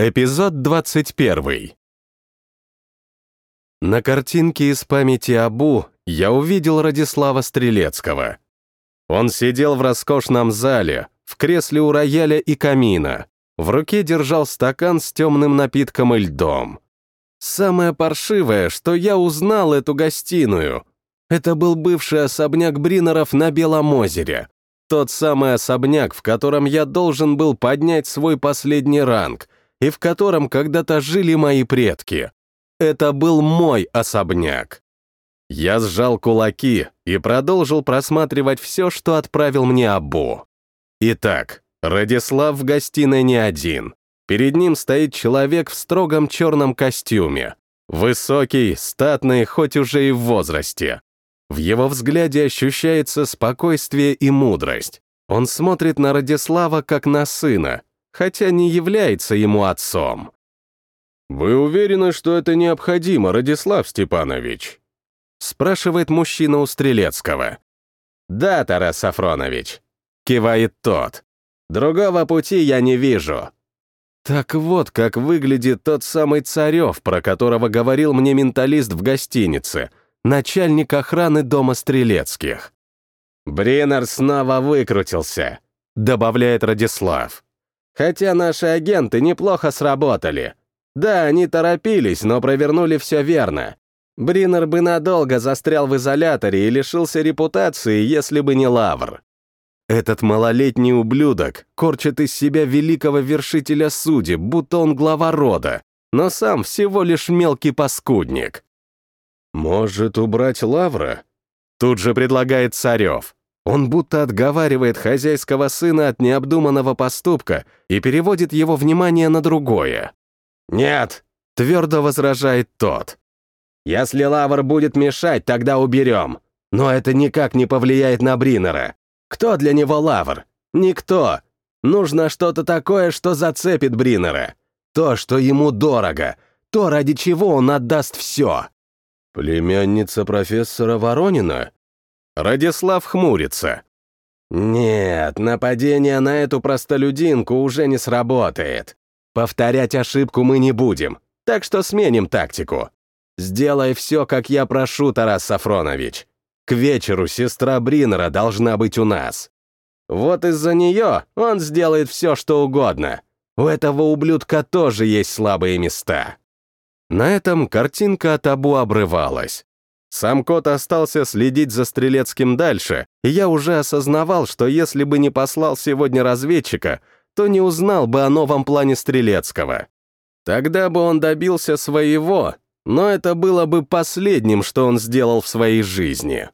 Эпизод 21. На картинке из памяти Абу я увидел Радислава Стрелецкого. Он сидел в роскошном зале, в кресле у рояля и камина. В руке держал стакан с темным напитком и льдом. Самое паршивое, что я узнал эту гостиную. Это был бывший особняк Бринеров на Белом озере. Тот самый особняк, в котором я должен был поднять свой последний ранг — и в котором когда-то жили мои предки. Это был мой особняк. Я сжал кулаки и продолжил просматривать все, что отправил мне Абу. Итак, Радислав в гостиной не один. Перед ним стоит человек в строгом черном костюме. Высокий, статный, хоть уже и в возрасте. В его взгляде ощущается спокойствие и мудрость. Он смотрит на Радислава как на сына, хотя не является ему отцом. «Вы уверены, что это необходимо, Радислав Степанович?» спрашивает мужчина у Стрелецкого. «Да, Тарас Сафронович», — кивает тот. «Другого пути я не вижу». Так вот, как выглядит тот самый Царев, про которого говорил мне менталист в гостинице, начальник охраны дома Стрелецких. «Бринер снова выкрутился», — добавляет Радислав. Хотя наши агенты неплохо сработали. Да, они торопились, но провернули все верно. Бринер бы надолго застрял в изоляторе и лишился репутации, если бы не Лавр. Этот малолетний ублюдок корчит из себя великого вершителя судеб, будто он глава рода, но сам всего лишь мелкий паскудник. «Может, убрать Лавра?» Тут же предлагает Царев. Он будто отговаривает хозяйского сына от необдуманного поступка и переводит его внимание на другое. «Нет», — твердо возражает тот. «Если Лавр будет мешать, тогда уберем. Но это никак не повлияет на Бринера. Кто для него Лавр? Никто. Нужно что-то такое, что зацепит Бринера. То, что ему дорого. То, ради чего он отдаст все». «Племянница профессора Воронина?» Радислав хмурится. «Нет, нападение на эту простолюдинку уже не сработает. Повторять ошибку мы не будем, так что сменим тактику. Сделай все, как я прошу, Тарас Сафронович. К вечеру сестра Бринера должна быть у нас. Вот из-за нее он сделает все, что угодно. У этого ублюдка тоже есть слабые места». На этом картинка от Абу обрывалась. Сам кот остался следить за Стрелецким дальше, и я уже осознавал, что если бы не послал сегодня разведчика, то не узнал бы о новом плане Стрелецкого. Тогда бы он добился своего, но это было бы последним, что он сделал в своей жизни.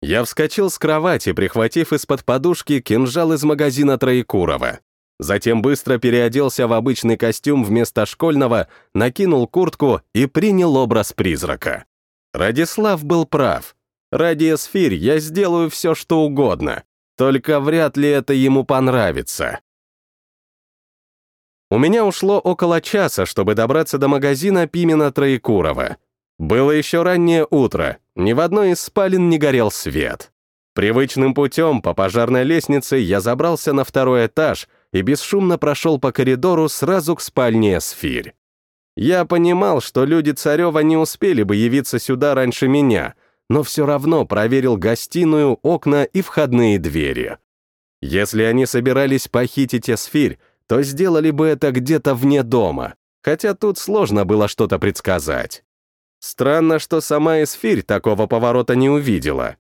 Я вскочил с кровати, прихватив из-под подушки кинжал из магазина Троекурова. Затем быстро переоделся в обычный костюм вместо школьного, накинул куртку и принял образ призрака. Радислав был прав. Ради эсфирь я сделаю все, что угодно, только вряд ли это ему понравится. У меня ушло около часа, чтобы добраться до магазина Пимена Троекурова. Было еще раннее утро, ни в одной из спален не горел свет. Привычным путем по пожарной лестнице я забрался на второй этаж и бесшумно прошел по коридору сразу к спальне Эсфирь. Я понимал, что люди Царева не успели бы явиться сюда раньше меня, но все равно проверил гостиную, окна и входные двери. Если они собирались похитить Эсфирь, то сделали бы это где-то вне дома, хотя тут сложно было что-то предсказать. Странно, что сама Эсфирь такого поворота не увидела.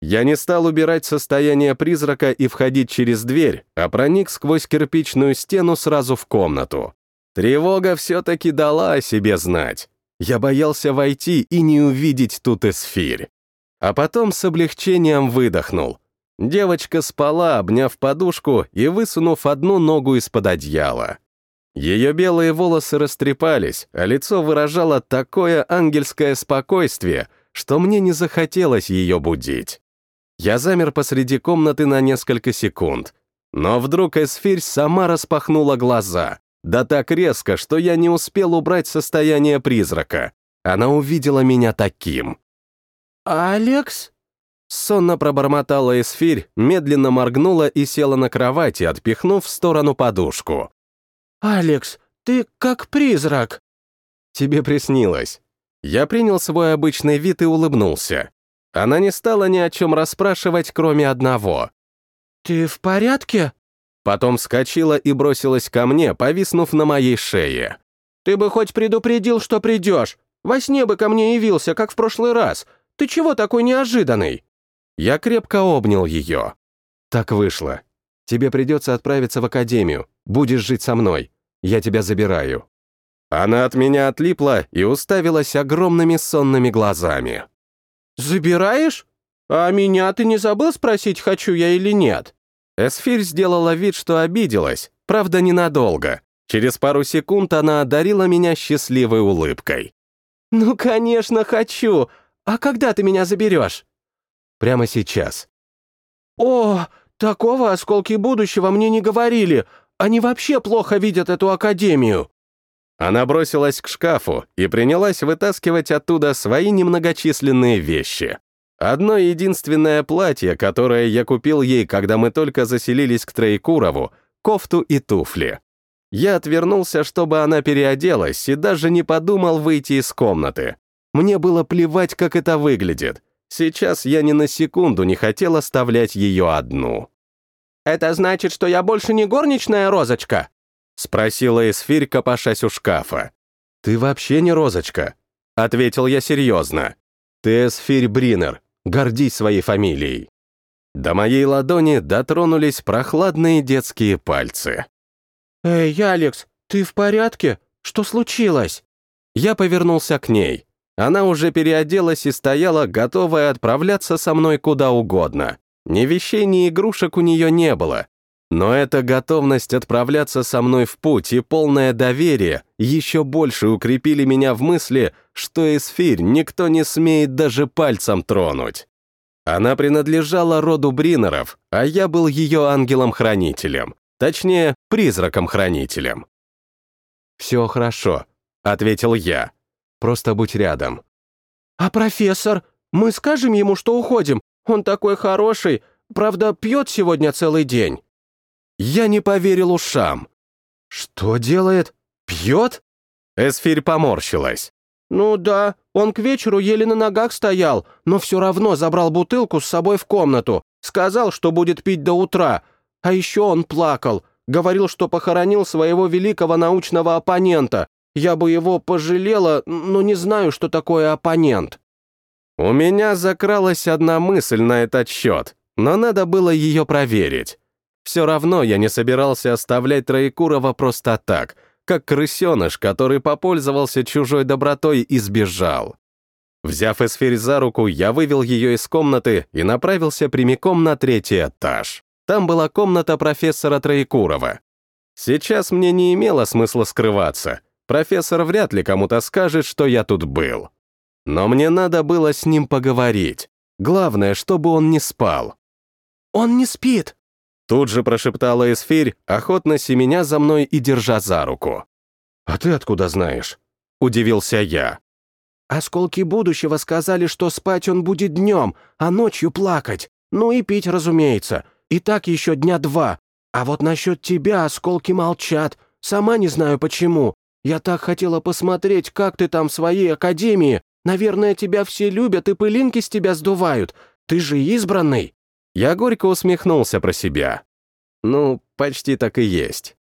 Я не стал убирать состояние призрака и входить через дверь, а проник сквозь кирпичную стену сразу в комнату. Тревога все-таки дала о себе знать. Я боялся войти и не увидеть тут эсфирь. А потом с облегчением выдохнул. Девочка спала, обняв подушку и высунув одну ногу из-под одеяла. Ее белые волосы растрепались, а лицо выражало такое ангельское спокойствие, что мне не захотелось ее будить. Я замер посреди комнаты на несколько секунд, но вдруг Эсфирь сама распахнула глаза. Да так резко, что я не успел убрать состояние призрака. Она увидела меня таким. «Алекс?» Сонно пробормотала эсфирь, медленно моргнула и села на кровати, отпихнув в сторону подушку. «Алекс, ты как призрак!» «Тебе приснилось». Я принял свой обычный вид и улыбнулся. Она не стала ни о чем расспрашивать, кроме одного. «Ты в порядке?» Потом вскочила и бросилась ко мне, повиснув на моей шее. «Ты бы хоть предупредил, что придешь. Во сне бы ко мне явился, как в прошлый раз. Ты чего такой неожиданный?» Я крепко обнял ее. «Так вышло. Тебе придется отправиться в академию. Будешь жить со мной. Я тебя забираю». Она от меня отлипла и уставилась огромными сонными глазами. «Забираешь? А меня ты не забыл спросить, хочу я или нет?» Эсфирь сделала вид, что обиделась, правда, ненадолго. Через пару секунд она одарила меня счастливой улыбкой. «Ну, конечно, хочу. А когда ты меня заберешь?» «Прямо сейчас». «О, такого осколки будущего мне не говорили. Они вообще плохо видят эту академию». Она бросилась к шкафу и принялась вытаскивать оттуда свои немногочисленные вещи. Одно единственное платье, которое я купил ей, когда мы только заселились к Троекурову, кофту и туфли. Я отвернулся, чтобы она переоделась, и даже не подумал выйти из комнаты. Мне было плевать, как это выглядит. Сейчас я ни на секунду не хотел оставлять ее одну. «Это значит, что я больше не горничная розочка?» — спросила Эсфирь, копошась у шкафа. «Ты вообще не розочка», — ответил я серьезно. «Ты Эсфирь Бринер, гордись своей фамилией». До моей ладони дотронулись прохладные детские пальцы. «Эй, Алекс, ты в порядке? Что случилось?» Я повернулся к ней. Она уже переоделась и стояла, готовая отправляться со мной куда угодно. Ни вещей, ни игрушек у нее не было, но эта готовность отправляться со мной в путь и полное доверие еще больше укрепили меня в мысли, что эсфирь никто не смеет даже пальцем тронуть. Она принадлежала роду Бринеров, а я был ее ангелом-хранителем, точнее, призраком-хранителем. «Все хорошо», — ответил я. «Просто будь рядом». «А профессор? Мы скажем ему, что уходим? Он такой хороший, правда, пьет сегодня целый день». Я не поверил ушам. Что делает? Пьет? Эсфирь поморщилась. «Ну да, он к вечеру еле на ногах стоял, но все равно забрал бутылку с собой в комнату. Сказал, что будет пить до утра. А еще он плакал. Говорил, что похоронил своего великого научного оппонента. Я бы его пожалела, но не знаю, что такое оппонент». У меня закралась одна мысль на этот счет, но надо было ее проверить. Все равно я не собирался оставлять Троекурова просто так, как крысеныш, который попользовался чужой добротой и сбежал. Взяв эсфирь за руку, я вывел ее из комнаты и направился прямиком на третий этаж. Там была комната профессора Троекурова. Сейчас мне не имело смысла скрываться. Профессор вряд ли кому-то скажет, что я тут был. Но мне надо было с ним поговорить. Главное, чтобы он не спал. «Он не спит», Тут же прошептала Эсфирь, охотно семеня за мной и держа за руку. «А ты откуда знаешь?» — удивился я. «Осколки будущего сказали, что спать он будет днем, а ночью плакать. Ну и пить, разумеется. И так еще дня два. А вот насчет тебя осколки молчат. Сама не знаю почему. Я так хотела посмотреть, как ты там в своей академии. Наверное, тебя все любят и пылинки с тебя сдувают. Ты же избранный». Я горько усмехнулся про себя. Ну, почти так и есть.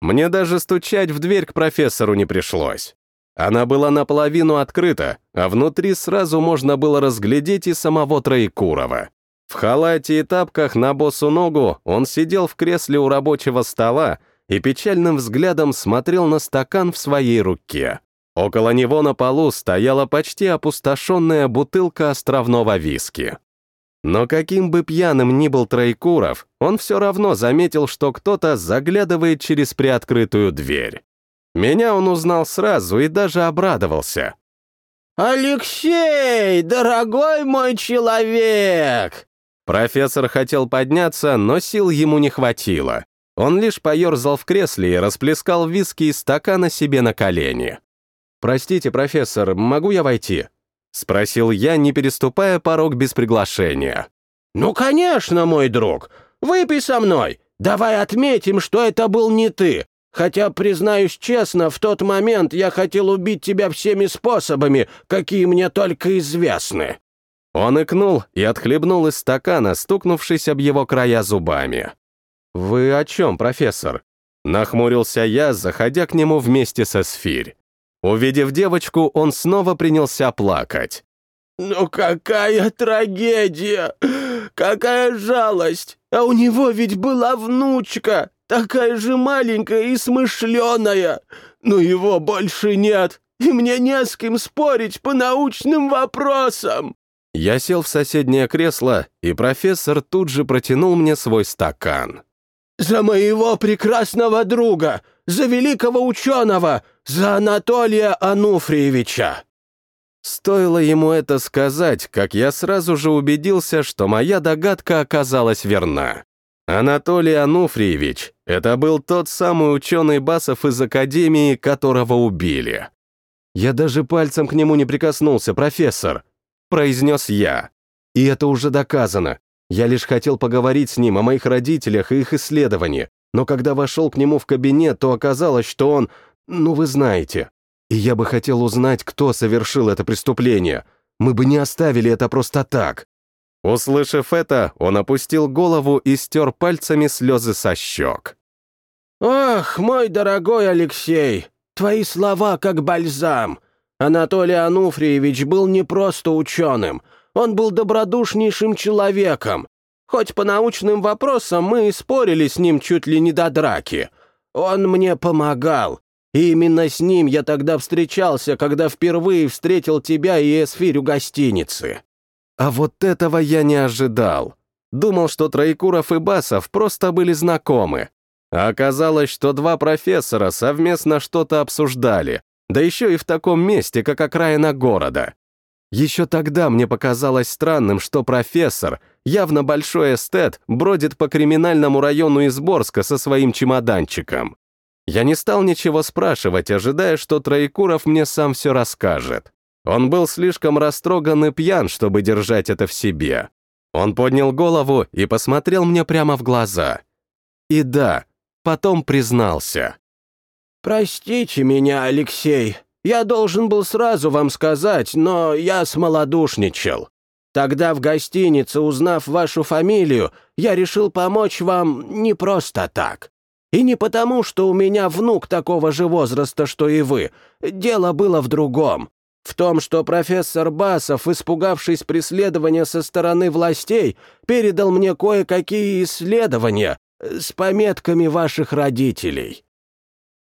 Мне даже стучать в дверь к профессору не пришлось. Она была наполовину открыта, а внутри сразу можно было разглядеть и самого Троекурова. В халате и тапках на босу ногу он сидел в кресле у рабочего стола и печальным взглядом смотрел на стакан в своей руке. Около него на полу стояла почти опустошенная бутылка островного виски. Но каким бы пьяным ни был Троекуров, он все равно заметил, что кто-то заглядывает через приоткрытую дверь. Меня он узнал сразу и даже обрадовался. «Алексей, дорогой мой человек!» Профессор хотел подняться, но сил ему не хватило. Он лишь поерзал в кресле и расплескал виски из стакана себе на колени. «Простите, профессор, могу я войти?» — спросил я, не переступая порог без приглашения. «Ну, конечно, мой друг. Выпей со мной. Давай отметим, что это был не ты. Хотя, признаюсь честно, в тот момент я хотел убить тебя всеми способами, какие мне только известны». Он икнул и отхлебнул из стакана, стукнувшись об его края зубами. «Вы о чем, профессор?» Нахмурился я, заходя к нему вместе со сфирь. Увидев девочку, он снова принялся плакать. «Ну какая трагедия! Какая жалость! А у него ведь была внучка, такая же маленькая и смышленая. Но его больше нет, и мне не с кем спорить по научным вопросам!» Я сел в соседнее кресло, и профессор тут же протянул мне свой стакан. «За моего прекрасного друга! За великого ученого! За Анатолия Ануфриевича!» Стоило ему это сказать, как я сразу же убедился, что моя догадка оказалась верна. Анатолий Ануфриевич — это был тот самый ученый Басов из Академии, которого убили. «Я даже пальцем к нему не прикоснулся, профессор», — произнес я. «И это уже доказано. Я лишь хотел поговорить с ним о моих родителях и их исследовании, но когда вошел к нему в кабинет, то оказалось, что он, ну вы знаете. И я бы хотел узнать, кто совершил это преступление. Мы бы не оставили это просто так». Услышав это, он опустил голову и стер пальцами слезы со щек. «Ох, мой дорогой Алексей, твои слова как бальзам. Анатолий Ануфриевич был не просто ученым, он был добродушнейшим человеком. Хоть по научным вопросам мы и спорили с ним чуть ли не до драки. Он мне помогал, и именно с ним я тогда встречался, когда впервые встретил тебя и Эсфирь у гостиницы». А вот этого я не ожидал. Думал, что Троекуров и Басов просто были знакомы. А оказалось, что два профессора совместно что-то обсуждали, да еще и в таком месте, как окраина города. Еще тогда мне показалось странным, что профессор, явно большой эстет, бродит по криминальному району Изборска со своим чемоданчиком. Я не стал ничего спрашивать, ожидая, что Троекуров мне сам все расскажет. Он был слишком растроган и пьян, чтобы держать это в себе. Он поднял голову и посмотрел мне прямо в глаза. И да, потом признался. «Простите меня, Алексей. Я должен был сразу вам сказать, но я смолодушничал. Тогда в гостинице, узнав вашу фамилию, я решил помочь вам не просто так. И не потому, что у меня внук такого же возраста, что и вы. Дело было в другом. В том, что профессор Басов, испугавшись преследования со стороны властей, передал мне кое-какие исследования с пометками ваших родителей».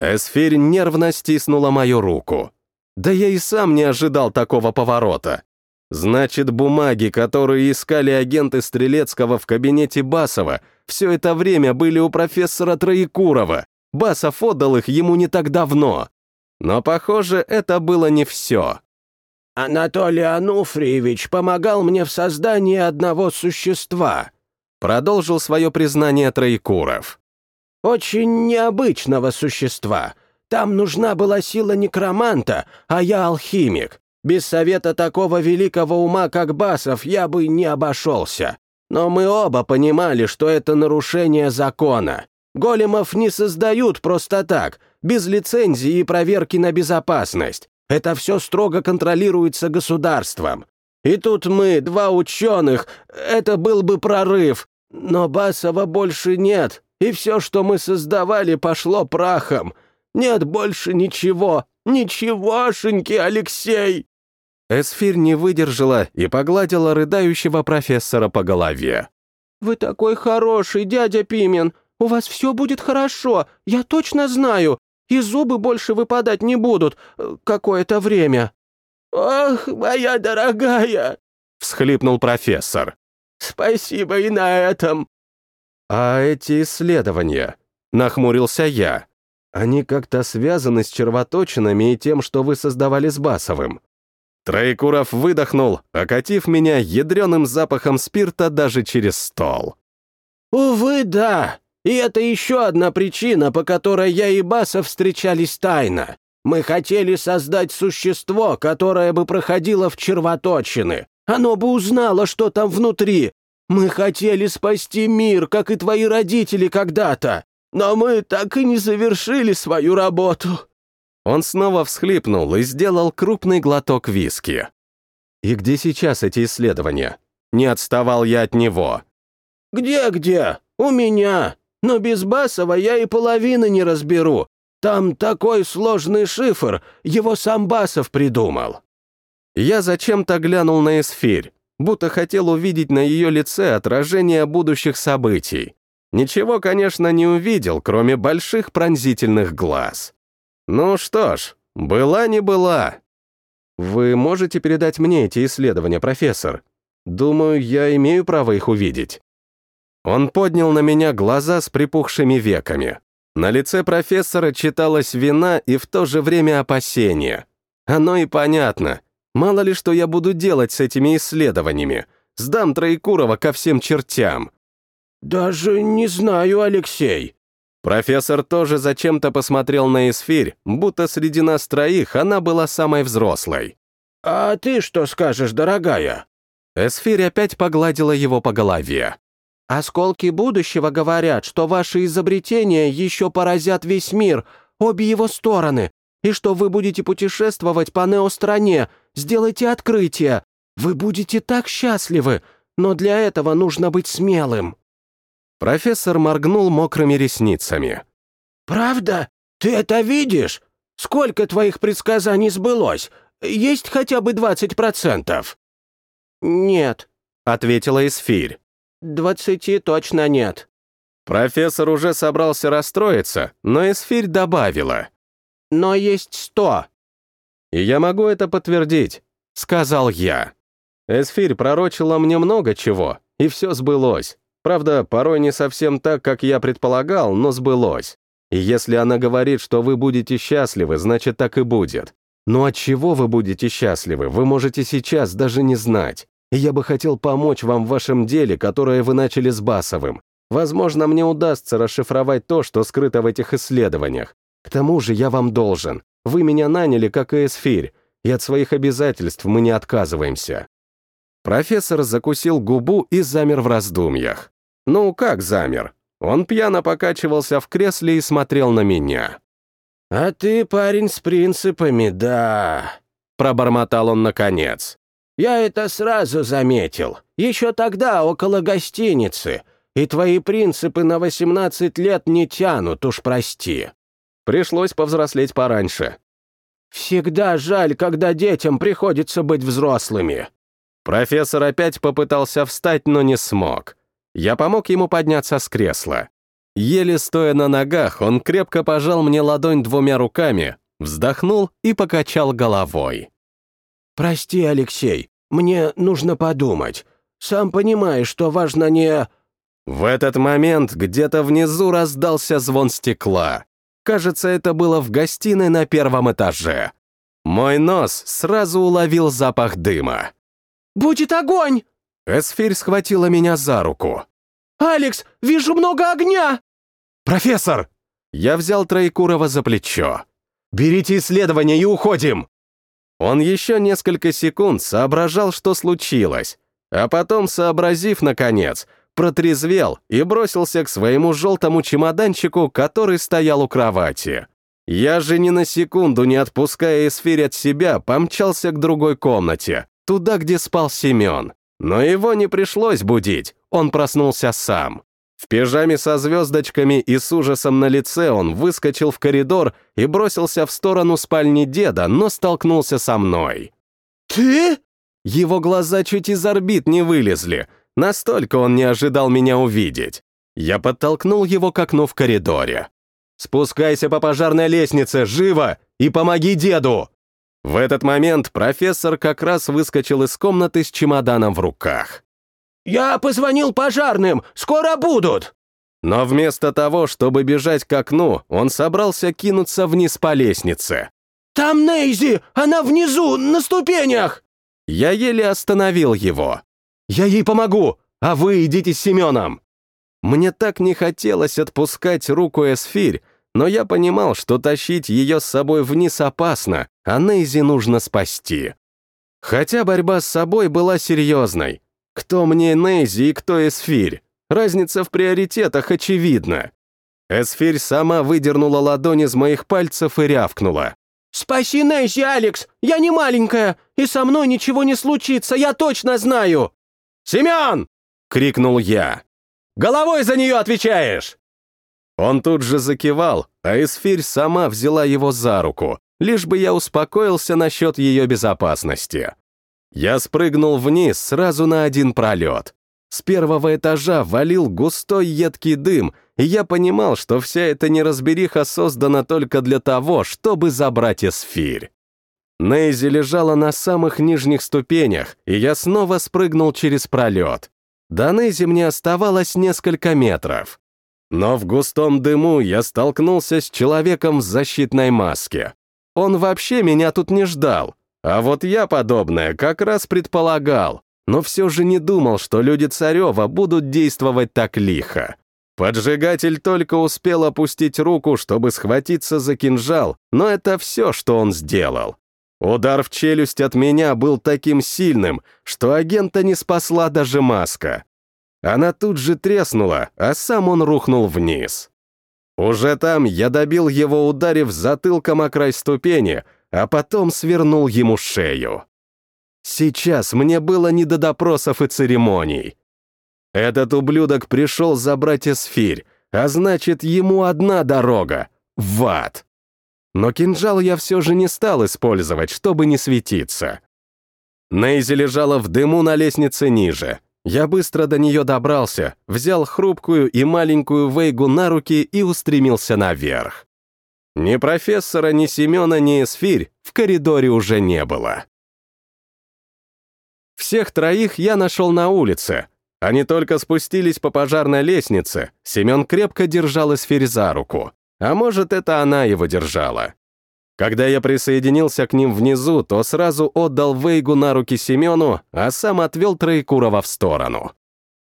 Эсфирь нервно стиснула мою руку. Да я и сам не ожидал такого поворота. Значит, бумаги, которые искали агенты Стрелецкого в кабинете Басова, все это время были у профессора Троекурова. Басов отдал их ему не так давно. Но, похоже, это было не все. «Анатолий Ануфриевич помогал мне в создании одного существа», продолжил свое признание Троекуров. «Очень необычного существа. Там нужна была сила некроманта, а я алхимик. Без совета такого великого ума, как Басов, я бы не обошелся. Но мы оба понимали, что это нарушение закона. Големов не создают просто так, без лицензии и проверки на безопасность. Это все строго контролируется государством. И тут мы, два ученых, это был бы прорыв. Но Басова больше нет, и все, что мы создавали, пошло прахом. Нет больше ничего, ничегошеньки, Алексей!» Эсфирь не выдержала и погладила рыдающего профессора по голове. «Вы такой хороший, дядя Пимен! У вас все будет хорошо, я точно знаю и зубы больше выпадать не будут э, какое-то время». «Ох, моя дорогая!» — всхлипнул профессор. «Спасибо и на этом». «А эти исследования?» — нахмурился я. «Они как-то связаны с червоточинами и тем, что вы создавали с Басовым». Троекуров выдохнул, окатив меня ядреным запахом спирта даже через стол. «Увы, да. И это еще одна причина, по которой я и Басов встречались тайно. Мы хотели создать существо, которое бы проходило в червоточины. Оно бы узнало, что там внутри. Мы хотели спасти мир, как и твои родители когда-то. но мы так и не завершили свою работу». Он снова всхлипнул и сделал крупный глоток виски. «И где сейчас эти исследования?» Не отставал я от него. «Где-где? У меня. Но без Басова я и половины не разберу. Там такой сложный шифр, его сам Басов придумал». Я зачем-то глянул на эсфирь, будто хотел увидеть на ее лице отражение будущих событий. Ничего, конечно, не увидел, кроме больших пронзительных глаз. Ну что ж, была не была. Вы можете передать мне эти исследования, профессор? Думаю, я имею право их увидеть. Он поднял на меня глаза с припухшими веками. На лице профессора читалась вина и в то же время опасение. Оно и понятно. Мало ли что я буду делать с этими исследованиями. Сдам Троекурова ко всем чертям. «Даже не знаю, Алексей». Профессор тоже зачем-то посмотрел на Эсфирь, будто среди нас троих она была самой взрослой. «А ты что скажешь, дорогая?» Эсфирь опять погладила его по голове. «Осколки будущего говорят, что ваши изобретения еще поразят весь мир, обе его стороны, и что вы будете путешествовать по неостране, сделайте открытие. Вы будете так счастливы, но для этого нужно быть смелым». Профессор моргнул мокрыми ресницами. «Правда? Ты это видишь? Сколько твоих предсказаний сбылось? Есть хотя бы 20%?» «Нет», — ответила Эсфирь. «Двадцати точно нет». Профессор уже собрался расстроиться, но Эсфирь добавила. «Но есть сто». «И я могу это подтвердить», — сказал я. Эсфирь пророчила мне много чего, и все сбылось. Правда, порой не совсем так, как я предполагал, но сбылось. И если она говорит, что вы будете счастливы, значит, так и будет. Но от чего вы будете счастливы, вы можете сейчас даже не знать. И я бы хотел помочь вам в вашем деле, которое вы начали с Басовым. Возможно, мне удастся расшифровать то, что скрыто в этих исследованиях. К тому же я вам должен. Вы меня наняли, как и Эсфирь, и от своих обязательств мы не отказываемся». Профессор закусил губу и замер в раздумьях. Ну, как замер? Он пьяно покачивался в кресле и смотрел на меня. «А ты парень с принципами, да», — пробормотал он наконец. «Я это сразу заметил. Еще тогда, около гостиницы. И твои принципы на 18 лет не тянут, уж прости». Пришлось повзрослеть пораньше. «Всегда жаль, когда детям приходится быть взрослыми». Профессор опять попытался встать, но не смог. Я помог ему подняться с кресла. Еле стоя на ногах, он крепко пожал мне ладонь двумя руками, вздохнул и покачал головой. «Прости, Алексей, мне нужно подумать. Сам понимаешь, что важно не...» В этот момент где-то внизу раздался звон стекла. Кажется, это было в гостиной на первом этаже. Мой нос сразу уловил запах дыма. «Будет огонь!» Эсфирь схватила меня за руку. «Алекс, вижу много огня!» «Профессор!» Я взял Троекурова за плечо. «Берите исследование и уходим!» Он еще несколько секунд соображал, что случилось, а потом, сообразив, наконец, протрезвел и бросился к своему желтому чемоданчику, который стоял у кровати. Я же ни на секунду, не отпуская эсфирь от себя, помчался к другой комнате, туда, где спал Семен. Но его не пришлось будить, он проснулся сам. В пижаме со звездочками и с ужасом на лице он выскочил в коридор и бросился в сторону спальни деда, но столкнулся со мной. «Ты?» Его глаза чуть из орбит не вылезли, настолько он не ожидал меня увидеть. Я подтолкнул его к окну в коридоре. «Спускайся по пожарной лестнице, живо, и помоги деду!» В этот момент профессор как раз выскочил из комнаты с чемоданом в руках. «Я позвонил пожарным! Скоро будут!» Но вместо того, чтобы бежать к окну, он собрался кинуться вниз по лестнице. «Там Нейзи! Она внизу, на ступенях!» Я еле остановил его. «Я ей помогу, а вы идите с Семеном!» Мне так не хотелось отпускать руку Эсфирь, но я понимал, что тащить ее с собой вниз опасно, а Нейзи нужно спасти. Хотя борьба с собой была серьезной. Кто мне Нейзи и кто Эсфирь? Разница в приоритетах очевидна. Эсфирь сама выдернула ладонь из моих пальцев и рявкнула. «Спаси Нейзи, Алекс! Я не маленькая, и со мной ничего не случится, я точно знаю!» «Семен!» — крикнул я. «Головой за нее отвечаешь!» Он тут же закивал, а Эсфирь сама взяла его за руку, лишь бы я успокоился насчет ее безопасности. Я спрыгнул вниз сразу на один пролет. С первого этажа валил густой едкий дым, и я понимал, что вся эта неразбериха создана только для того, чтобы забрать эсфирь. Нейзи лежала на самых нижних ступенях, и я снова спрыгнул через пролет. До Нейзи мне оставалось несколько метров. Но в густом дыму я столкнулся с человеком в защитной маске. Он вообще меня тут не ждал, а вот я подобное как раз предполагал, но все же не думал, что люди Царева будут действовать так лихо. Поджигатель только успел опустить руку, чтобы схватиться за кинжал, но это все, что он сделал. Удар в челюсть от меня был таким сильным, что агента не спасла даже маска. Она тут же треснула, а сам он рухнул вниз. Уже там я добил его, ударив затылком о край ступени, а потом свернул ему шею. Сейчас мне было не до допросов и церемоний. Этот ублюдок пришел забрать эсфирь, а значит, ему одна дорога — в ад. Но кинжал я все же не стал использовать, чтобы не светиться. Нейзи лежала в дыму на лестнице ниже. Я быстро до нее добрался, взял хрупкую и маленькую Вейгу на руки и устремился наверх. Ни профессора, ни Семена, ни Эсфирь в коридоре уже не было. Всех троих я нашел на улице. Они только спустились по пожарной лестнице. Семен крепко держал Эсфирь за руку. А может, это она его держала. Когда я присоединился к ним внизу, то сразу отдал Вейгу на руки Семену, а сам отвел Троекурова в сторону.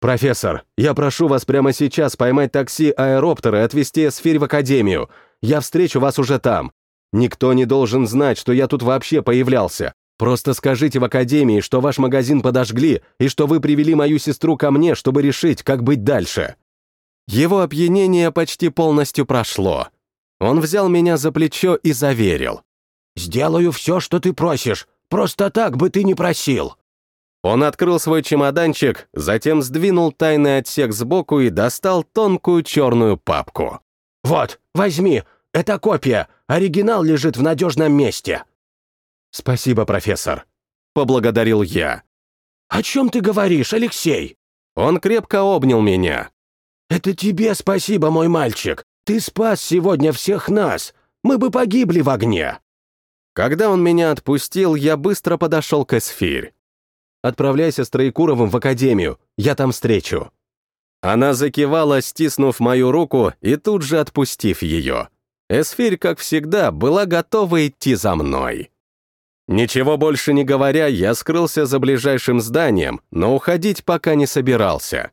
«Профессор, я прошу вас прямо сейчас поймать такси аэроптера и отвезти Эсфирь в академию. Я встречу вас уже там. Никто не должен знать, что я тут вообще появлялся. Просто скажите в академии, что ваш магазин подожгли и что вы привели мою сестру ко мне, чтобы решить, как быть дальше». Его опьянение почти полностью прошло. Он взял меня за плечо и заверил. «Сделаю все, что ты просишь. Просто так бы ты не просил». Он открыл свой чемоданчик, затем сдвинул тайный отсек сбоку и достал тонкую черную папку. «Вот, возьми, это копия, оригинал лежит в надежном месте». «Спасибо, профессор», — поблагодарил я. «О чем ты говоришь, Алексей?» Он крепко обнял меня. «Это тебе спасибо, мой мальчик. Ты спас сегодня всех нас. Мы бы погибли в огне». Когда он меня отпустил, я быстро подошел к Эсфирь. «Отправляйся с Троекуровым в академию, я там встречу». Она закивала, стиснув мою руку и тут же отпустив ее. Эсфирь, как всегда, была готова идти за мной. Ничего больше не говоря, я скрылся за ближайшим зданием, но уходить пока не собирался.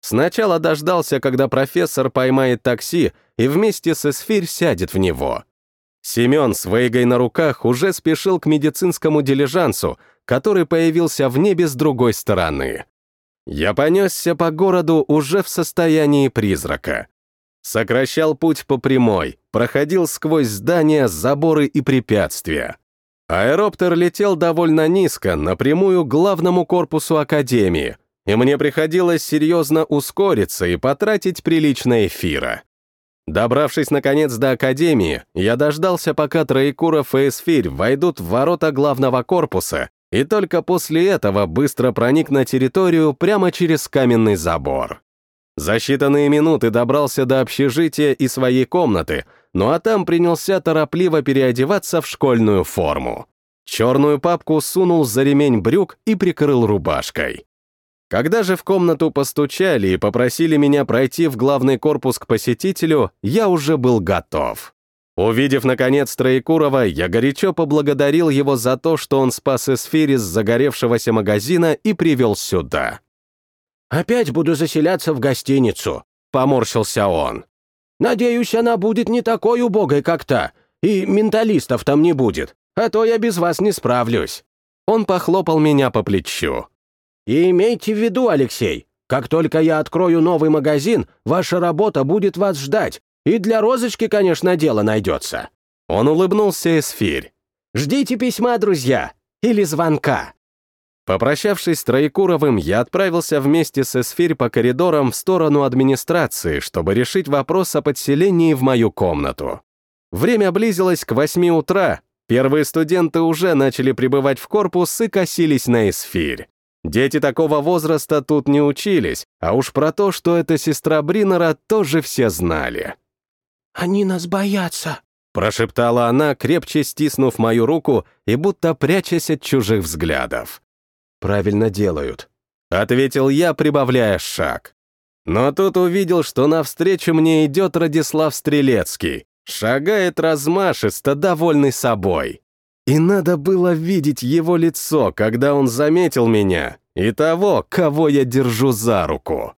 Сначала дождался, когда профессор поймает такси и вместе с Эсфирь сядет в него. Семен с Вейгой на руках уже спешил к медицинскому дилижансу, который появился в небе с другой стороны. Я понесся по городу уже в состоянии призрака. Сокращал путь по прямой, проходил сквозь здания, заборы и препятствия. Аэроптер летел довольно низко, напрямую к главному корпусу Академии, и мне приходилось серьезно ускориться и потратить прилично эфира. Добравшись, наконец, до Академии, я дождался, пока Троекуров и Эсфирь войдут в ворота главного корпуса, и только после этого быстро проник на территорию прямо через каменный забор. За считанные минуты добрался до общежития и своей комнаты, ну а там принялся торопливо переодеваться в школьную форму. Черную папку сунул за ремень брюк и прикрыл рубашкой. Когда же в комнату постучали и попросили меня пройти в главный корпус к посетителю, я уже был готов. Увидев, наконец, Троекурова, я горячо поблагодарил его за то, что он спас эсфирь из загоревшегося магазина и привел сюда. «Опять буду заселяться в гостиницу», — поморщился он. «Надеюсь, она будет не такой убогой, как та, и менталистов там не будет, а то я без вас не справлюсь». Он похлопал меня по плечу. И имейте в виду, Алексей, как только я открою новый магазин, ваша работа будет вас ждать, И для розочки, конечно, дело найдется». Он улыбнулся Эсфирь. «Ждите письма, друзья, или звонка». Попрощавшись с Троекуровым, я отправился вместе с Эсфирь по коридорам в сторону администрации, чтобы решить вопрос о подселении в мою комнату. Время близилось к восьми утра, первые студенты уже начали прибывать в корпус и косились на Эсфирь. Дети такого возраста тут не учились, а уж про то, что это сестра Бринера, тоже все знали. «Они нас боятся», — прошептала она, крепче стиснув мою руку и будто прячась от чужих взглядов. «Правильно делают», — ответил я, прибавляя шаг. Но тут увидел, что навстречу мне идет Радислав Стрелецкий, шагает размашисто, довольный собой. И надо было видеть его лицо, когда он заметил меня, и того, кого я держу за руку.